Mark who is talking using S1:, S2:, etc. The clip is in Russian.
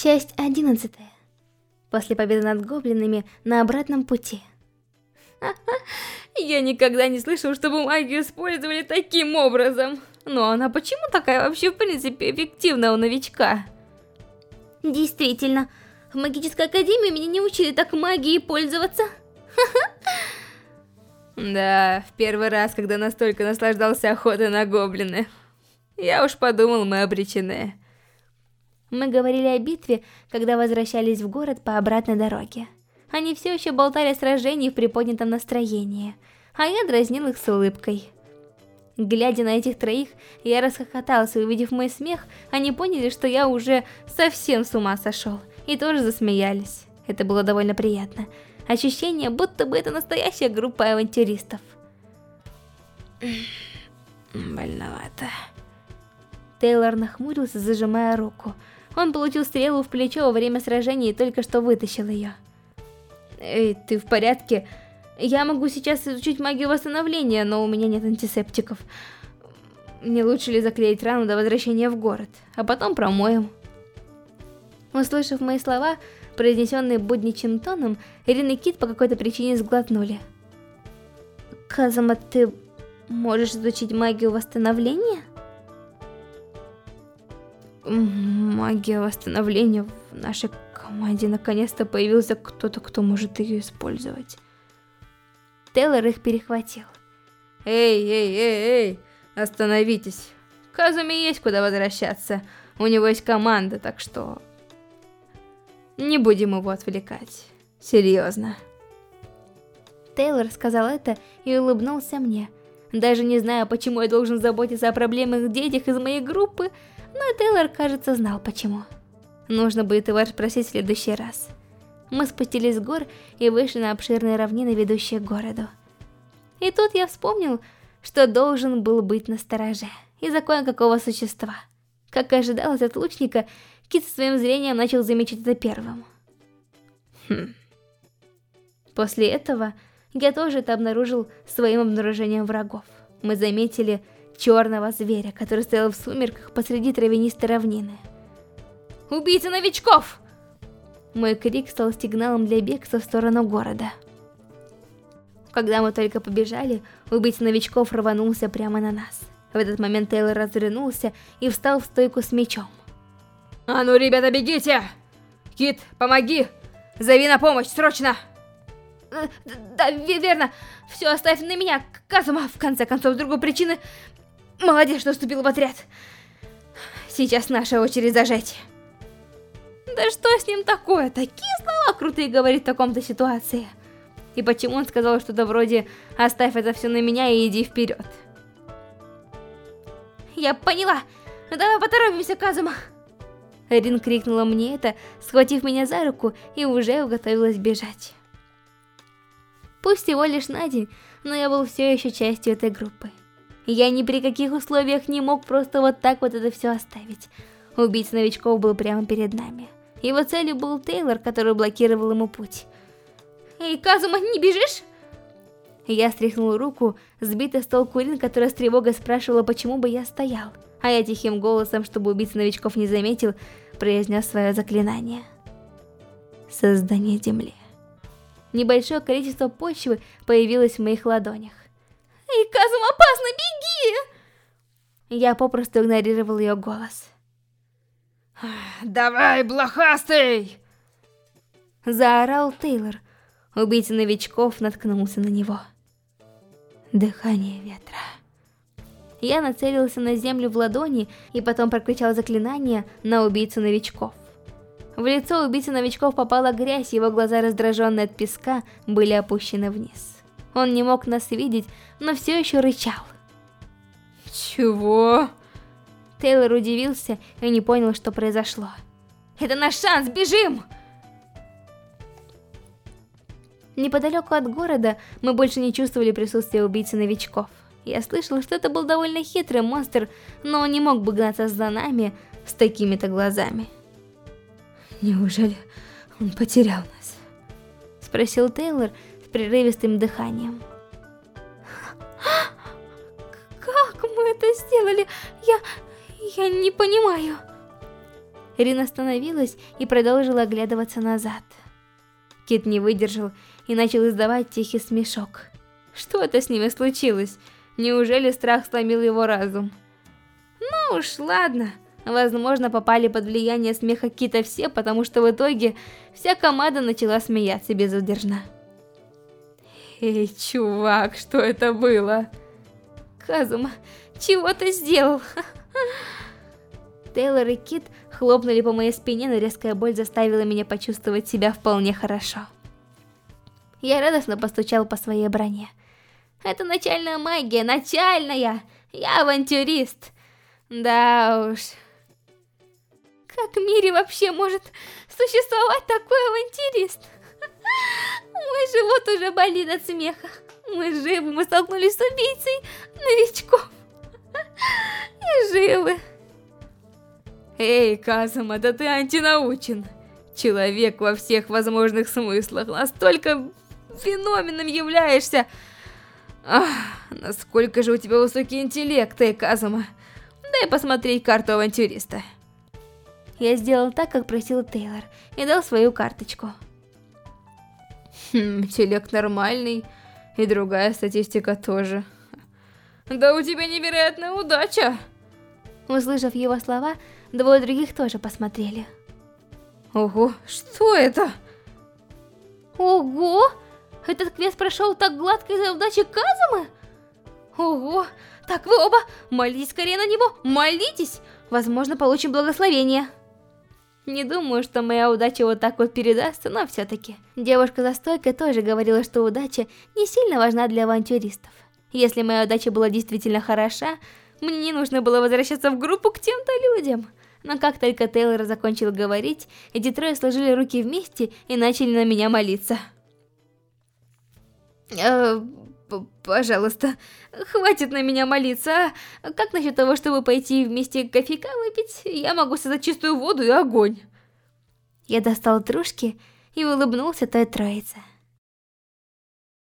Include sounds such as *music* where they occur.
S1: Часть одиннадцатая. После победы над гоблинами на обратном пути. *laughs*
S2: Я никогда не слышал, чтобы магию использовали таким образом. Но она почему такая вообще в принципе эффективна у новичка?
S1: Действительно, в магической академии меня не учили так магией пользоваться. *laughs*
S2: Да, в первый раз, когда настолько наслаждался охотой на гоблины. Я уж подумал, мы обречены.
S1: Мы говорили о битве, когда возвращались в город по обратной дороге. Они все еще болтали о сражении в приподнятом настроении, а я дразнил их с улыбкой. Глядя на этих троих, я расхохотался, увидев мой смех, они поняли, что я уже совсем с ума сошел, и тоже засмеялись. Это было довольно приятно. Ощущение, будто бы это настоящая группа авантюристов.
S2: Больновато.
S1: Тейлор нахмурился, зажимая руку. Он получил стрелу в плечо во время сражения и только что вытащил ее.
S2: Эй, ты в порядке? Я могу сейчас изучить магию восстановления, но у меня нет антисептиков. Не лучше ли заклеить рану до возвращения в город, а потом промоем?
S1: Услышав мои слова, произнесенные будничным тоном, Ирина и Кит по какой-то причине сглотнули. Казама, ты можешь изучить магию восстановления?
S2: Магия восстановления в нашей команде наконец-то появился кто-то, кто может ее использовать.
S1: Тейлор их перехватил.
S2: Эй, эй, эй, эй, остановитесь. Казуме есть куда возвращаться. У него есть команда, так что... Не будем его отвлекать. Серьезно.
S1: Тейлор сказал это и улыбнулся мне. Даже не знаю, почему я должен заботиться о проблемах детях из моей группы, но Тейлор, кажется, знал почему. Нужно будет его спросить в следующий раз. Мы спустились с гор и вышли на обширные равнины, ведущие к городу. И тут я вспомнил, что должен был быть на стороже из-за кое-какого существа. Как и ожидалось от лучника, Кит своим зрением начал замечать это первым.
S2: Хм.
S1: После этого я тоже это обнаружил своим обнаружением врагов. Мы заметили черного зверя, который стоял в сумерках посреди травянистой равнины.
S2: «Убийца новичков!»
S1: Мой крик стал сигналом для бегства в сторону города. Когда мы только побежали, убийца новичков рванулся прямо на нас. В этот момент Тейлор развернулся и встал в стойку с мечом.
S2: «А ну, ребята, бегите! Кит, помоги! Зови на помощь, срочно!»
S1: э, «Да, верно! Все оставь на меня, Казума! В конце концов, другой причины Молодец, что вступил в отряд. Сейчас наша очередь зажать. Да что с ним такое? Такие слова крутые говорит в таком-то ситуации. И почему он сказал что-то вроде «Оставь это все на меня и иди вперед». Я поняла. Давай поторопимся, Казума. Рин крикнула мне это, схватив меня за руку и уже уготовилась бежать. Пусть всего лишь на день, но я был все еще частью этой группы. Я ни при каких условиях не мог просто вот так вот это все оставить. Убийца новичков был прямо перед нами. Его целью был Тейлор, который блокировал ему путь. «Эй, Казума, не бежишь?» Я стряхнул руку, сбитый с толку Рин, которая с тревогой спрашивала, почему бы я стоял. А я тихим голосом, чтобы убийца новичков не заметил, произнес свое заклинание. Создание земли. Небольшое количество почвы появилось в моих ладонях. «Эй, Казум, опасно, беги!» Я попросту игнорировал ее голос.
S2: «Давай, блохастый!»
S1: Заорал Тейлор. Убийца новичков наткнулся на него. Дыхание ветра. Я нацелился на землю в ладони и потом прокричал заклинание на убийцу новичков. В лицо убийцы новичков попала грязь, его глаза, раздраженные от песка, были опущены вниз. Он не мог нас видеть, но все еще рычал.
S2: Чего?
S1: Тейлор удивился и не понял, что произошло. Это наш шанс, бежим! Неподалеку от города мы больше не чувствовали присутствия убийцы-новичков. Я слышал, что это был довольно хитрый монстр, но он не мог бы гнаться за нами с такими-то глазами.
S2: Неужели он потерял нас?
S1: Спросил Тейлор, прерывистым дыханием. Сделали? Я... я не понимаю. Рин остановилась и продолжила оглядываться назад. Кит не выдержал и начал издавать тихий смешок. Что это с ними случилось? Неужели страх сломил его разум? Ну уж, ладно. Возможно, попали под влияние смеха Кита все, потому что в итоге вся команда начала смеяться безудержно. Эй, чувак, что это было? Казума, чего ты сделал? Тейлор и Кит хлопнули по моей спине, но резкая боль заставила меня почувствовать себя вполне хорошо. Я радостно постучал по своей броне. Это начальная магия, начальная! Я авантюрист! Да уж... Как в мире вообще может существовать такой авантюрист? Мой живот уже болит от смеха. Мы живы, мы столкнулись с убийцей новичков. И живы. Эй, Казума, да ты антинаучен. Человек во всех возможных смыслах. Настолько феноменом являешься. Ах, насколько же у тебя высокий интеллект, эй, Казума. Дай посмотреть карту авантюриста. Я сделал так, как просил Тейлор, и дал свою карточку. Хм, интеллект нормальный, и другая статистика тоже. Да у тебя невероятная удача! Услышав его слова, двое других тоже посмотрели. Ого, что это? Ого! Этот квест прошел так гладко из-за удачи Казумы? Ого! Так вы оба молитесь скорее на него! Молитесь! Возможно, получим благословение. Не думаю, что моя удача вот так вот передастся, но все-таки. Девушка за стойкой тоже говорила, что удача не сильно важна для авантюристов. Если моя удача была действительно хороша, мне не нужно было возвращаться в группу к тем-то людям. Но как только Тейлор закончил говорить, эти трое сложили руки вместе и начали на меня молиться. Э, пожалуйста, хватит на меня молиться, а? Как насчет того, чтобы пойти вместе кофейка выпить? Я могу создать чистую воду и огонь. Я достал дружки и улыбнулся той троице.